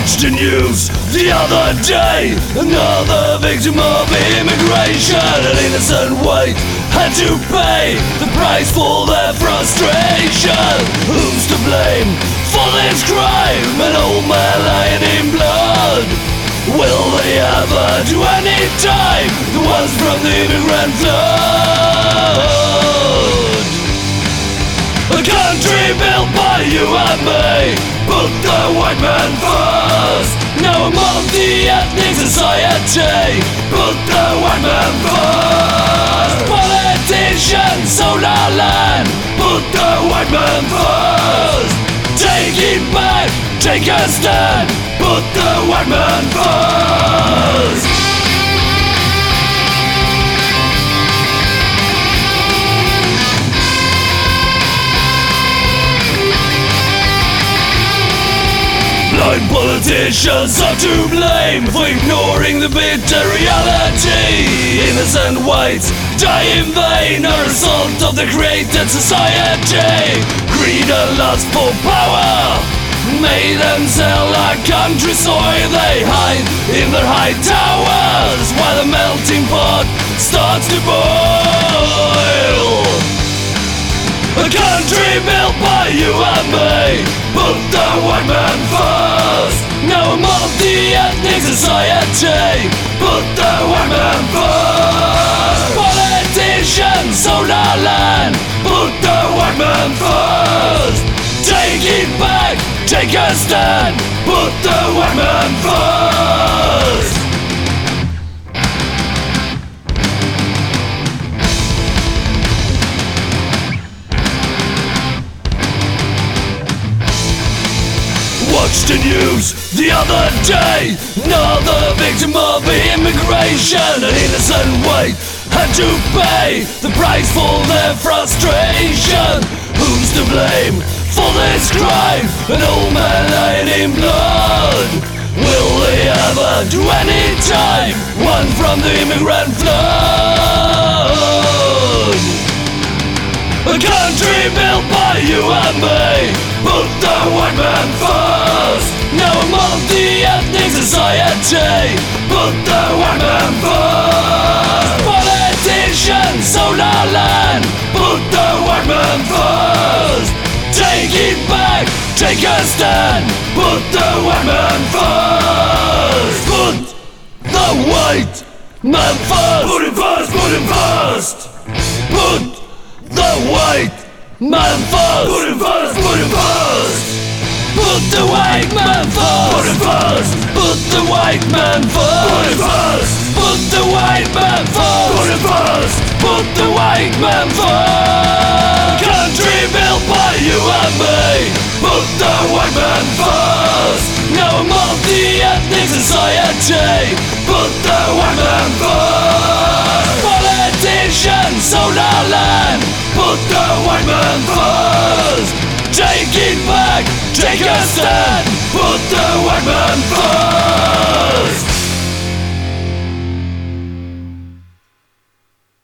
Watched the news the other day. Another victim of immigration. An innocent white had to pay The price for their frustration. Who's to blame for this crime? An old man lying in blood. Will they ever do any time? The ones from the immigrant flood. A country built by you and me Put the white man first. Now I'm of the ethnic society. Put the white man first. Politicians sold our land. Put the white man first. Take it back, take a stand. Put the white man first Politicians are to blame for ignoring the bitter reality. Innocent whites die in vain, a result of the created society. Greed and lust for power made them sell our country soil. They hide in their high towers while the melting pot starts to boil. A country built by you and me Put the white man Now I'm of the ethnic society. Put the white man first. Politicians sold our land Put the white man first. Take it back, take a stand. Put the white man first watched the news the other day. Another victim of immigration, an innocent white had to pay the price for their frustration. Who's to blame for this crime? An old man lying in blood. Will they ever do any time? One from the immigrant flood. Society Put the man first. Politicians sold our land Put the man first. Take it back, take a stand Put the man first. Put the white man first. Put him first, put him first. Put the white man first. Put him first, put him first. Put the white man first. Put him first. Put the white man first. Put him first. Put the white man first. Put him first. Put the white man first. Country built by you and me. Put the white man first. Now I'm of the ethnic society. Put the white man first. Politicians sold our land. Put the white man first. Take it back, take a stand. Put the white man first.